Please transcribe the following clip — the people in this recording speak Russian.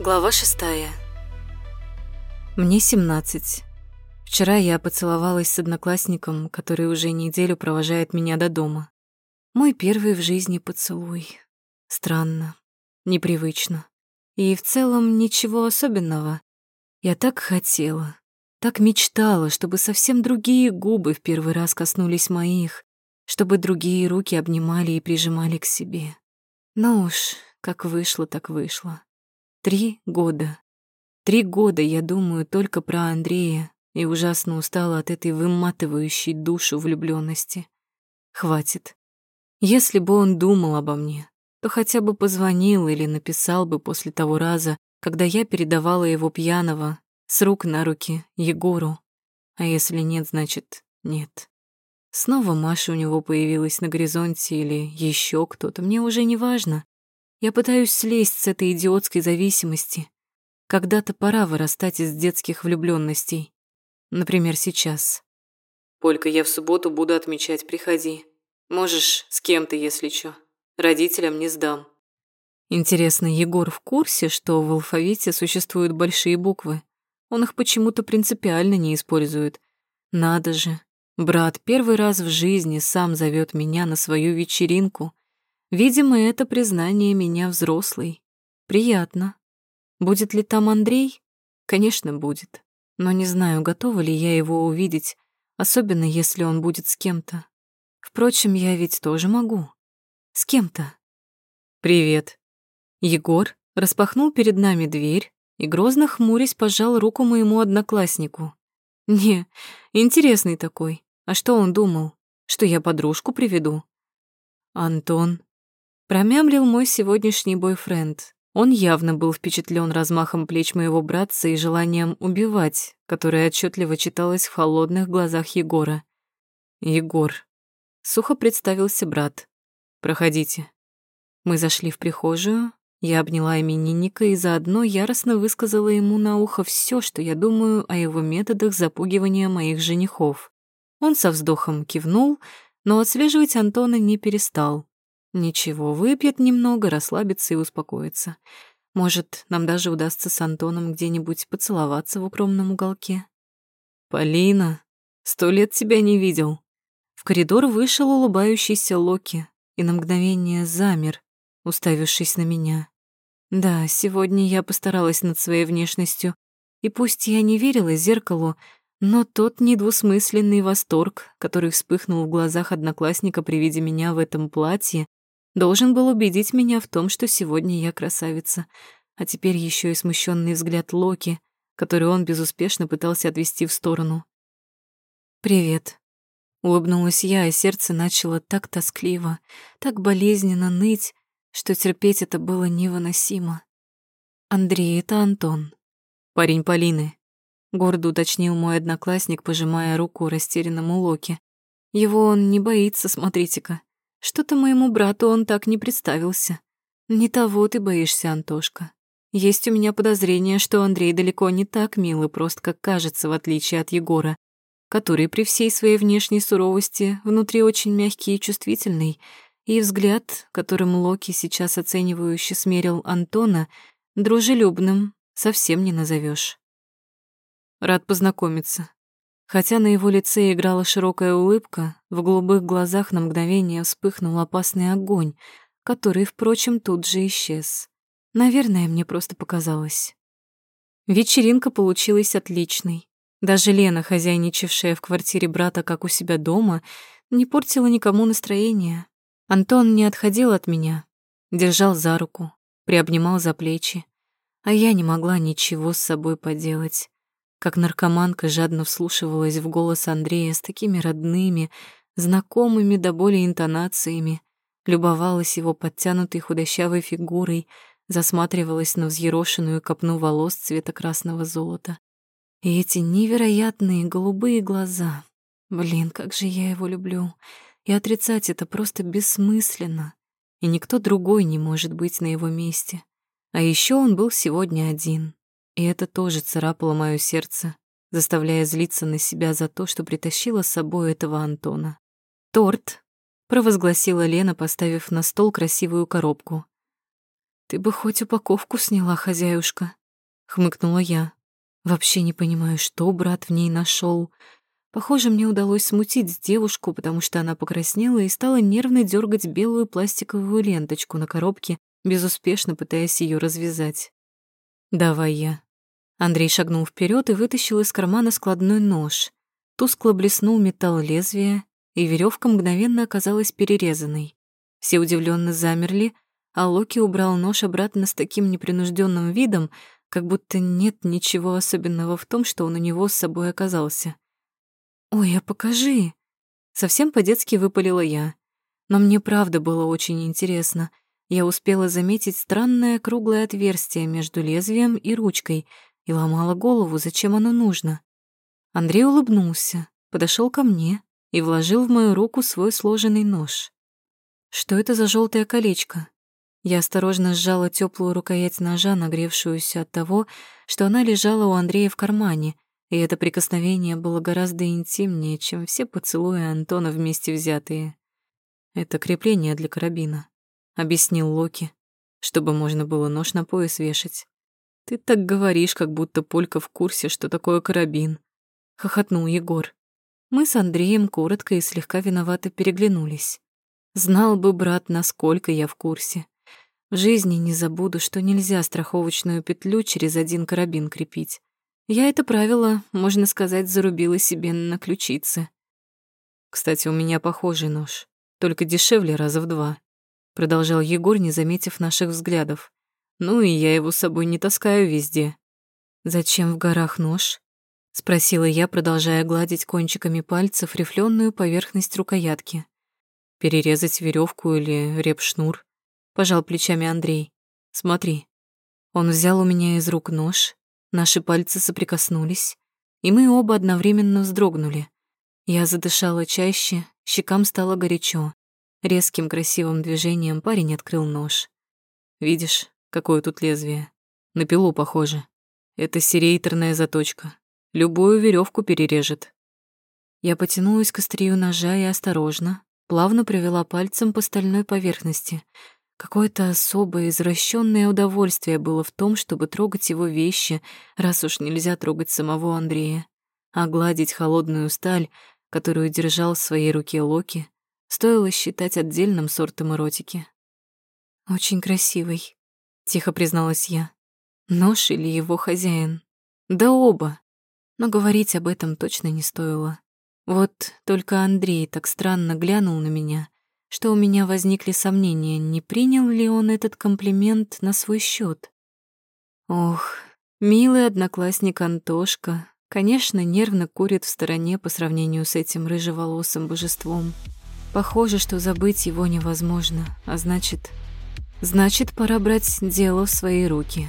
Глава шестая. Мне 17. Вчера я поцеловалась с одноклассником, который уже неделю провожает меня до дома. Мой первый в жизни поцелуй. Странно, непривычно. И в целом ничего особенного. Я так хотела, так мечтала, чтобы совсем другие губы в первый раз коснулись моих, чтобы другие руки обнимали и прижимали к себе. Но уж как вышло, так вышло. Три года. Три года я думаю только про Андрея и ужасно устала от этой выматывающей душу влюблённости. Хватит. Если бы он думал обо мне, то хотя бы позвонил или написал бы после того раза, когда я передавала его пьяного с рук на руки Егору. А если нет, значит нет. Снова Маша у него появилась на горизонте или еще кто-то, мне уже не важно. Я пытаюсь слезть с этой идиотской зависимости. Когда-то пора вырастать из детских влюбленностей. Например, сейчас. «Полька, я в субботу буду отмечать, приходи. Можешь с кем-то, если чё. Родителям не сдам». Интересно, Егор в курсе, что в алфавите существуют большие буквы? Он их почему-то принципиально не использует. Надо же. Брат первый раз в жизни сам зовет меня на свою вечеринку, Видимо, это признание меня взрослой. Приятно. Будет ли там Андрей? Конечно, будет. Но не знаю, готова ли я его увидеть, особенно если он будет с кем-то. Впрочем, я ведь тоже могу. С кем-то. «Привет». Егор распахнул перед нами дверь и, грозно хмурясь, пожал руку моему однокласснику. «Не, интересный такой. А что он думал? Что я подружку приведу?» «Антон», Промямлил мой сегодняшний бойфренд. Он явно был впечатлен размахом плеч моего братца и желанием убивать, которое отчетливо читалось в холодных глазах Егора. «Егор», — сухо представился брат. «Проходите». Мы зашли в прихожую, я обняла именинника и заодно яростно высказала ему на ухо все, что я думаю о его методах запугивания моих женихов. Он со вздохом кивнул, но отслеживать Антона не перестал. Ничего, выпьет немного, расслабится и успокоится. Может, нам даже удастся с Антоном где-нибудь поцеловаться в укромном уголке. «Полина, сто лет тебя не видел». В коридор вышел улыбающийся Локи и на мгновение замер, уставившись на меня. Да, сегодня я постаралась над своей внешностью, и пусть я не верила зеркалу, но тот недвусмысленный восторг, который вспыхнул в глазах одноклассника при виде меня в этом платье, Должен был убедить меня в том, что сегодня я красавица, а теперь еще и смущенный взгляд Локи, который он безуспешно пытался отвести в сторону. «Привет», — улыбнулась я, и сердце начало так тоскливо, так болезненно ныть, что терпеть это было невыносимо. «Андрей, это Антон, парень Полины», — гордо уточнил мой одноклассник, пожимая руку растерянному Локи. «Его он не боится, смотрите-ка. Что-то моему брату он так не представился. Не того ты боишься, Антошка. Есть у меня подозрение, что Андрей далеко не так мил и прост, как кажется, в отличие от Егора, который при всей своей внешней суровости внутри очень мягкий и чувствительный, и взгляд, которым Локи сейчас оценивающе смерил Антона, дружелюбным совсем не назовешь. Рад познакомиться. Хотя на его лице играла широкая улыбка, в голубых глазах на мгновение вспыхнул опасный огонь, который, впрочем, тут же исчез. Наверное, мне просто показалось. Вечеринка получилась отличной. Даже Лена, хозяйничавшая в квартире брата, как у себя дома, не портила никому настроение. Антон не отходил от меня, держал за руку, приобнимал за плечи, а я не могла ничего с собой поделать как наркоманка жадно вслушивалась в голос Андрея с такими родными, знакомыми до боли интонациями, любовалась его подтянутой худощавой фигурой, засматривалась на взъерошенную копну волос цвета красного золота. И эти невероятные голубые глаза. Блин, как же я его люблю. И отрицать это просто бессмысленно. И никто другой не может быть на его месте. А еще он был сегодня один. И это тоже царапало моё сердце, заставляя злиться на себя за то, что притащила с собой этого Антона. «Торт», — провозгласила Лена, поставив на стол красивую коробку. «Ты бы хоть упаковку сняла, хозяюшка», — хмыкнула я. «Вообще не понимаю, что брат в ней нашел. Похоже, мне удалось смутить девушку, потому что она покраснела и стала нервно дергать белую пластиковую ленточку на коробке, безуспешно пытаясь ее развязать. «Давай я». Андрей шагнул вперед и вытащил из кармана складной нож. Тускло блеснул металл лезвия, и веревка мгновенно оказалась перерезанной. Все удивленно замерли, а Локи убрал нож обратно с таким непринужденным видом, как будто нет ничего особенного в том, что он у него с собой оказался. «Ой, а покажи!» Совсем по-детски выпалила я. Но мне правда было очень интересно. Я успела заметить странное круглое отверстие между лезвием и ручкой и ломала голову, зачем оно нужно. Андрей улыбнулся, подошел ко мне и вложил в мою руку свой сложенный нож. Что это за желтое колечко? Я осторожно сжала теплую рукоять ножа, нагревшуюся от того, что она лежала у Андрея в кармане, и это прикосновение было гораздо интимнее, чем все поцелуи Антона вместе взятые. «Это крепление для карабина», — объяснил Локи, чтобы можно было нож на пояс вешать. «Ты так говоришь, как будто Полька в курсе, что такое карабин», — хохотнул Егор. Мы с Андреем коротко и слегка виновато переглянулись. Знал бы брат, насколько я в курсе. В жизни не забуду, что нельзя страховочную петлю через один карабин крепить. Я это правило, можно сказать, зарубила себе на ключице. Кстати, у меня похожий нож, только дешевле раза в два. Продолжал Егор, не заметив наших взглядов. Ну и я его с собой не таскаю везде. Зачем в горах нож? Спросила я, продолжая гладить кончиками пальцев рифленую поверхность рукоятки. Перерезать веревку или репшнур пожал плечами Андрей. Смотри. Он взял у меня из рук нож, наши пальцы соприкоснулись, и мы оба одновременно вздрогнули. Я задышала чаще, щекам стало горячо. Резким красивым движением парень открыл нож. Видишь, какое тут лезвие? На пилу похоже. Это серейторная заточка. Любую веревку перережет. Я потянулась к острию ножа и осторожно, плавно провела пальцем по стальной поверхности — Какое-то особое извращенное удовольствие было в том, чтобы трогать его вещи, раз уж нельзя трогать самого Андрея. А гладить холодную сталь, которую держал в своей руке Локи, стоило считать отдельным сортом эротики. «Очень красивый», — тихо призналась я. «Нож или его хозяин?» «Да оба!» Но говорить об этом точно не стоило. Вот только Андрей так странно глянул на меня — что у меня возникли сомнения, не принял ли он этот комплимент на свой счет. Ох, милый одноклассник Антошка, конечно, нервно курит в стороне по сравнению с этим рыжеволосым божеством. Похоже, что забыть его невозможно, а значит... Значит, пора брать дело в свои руки.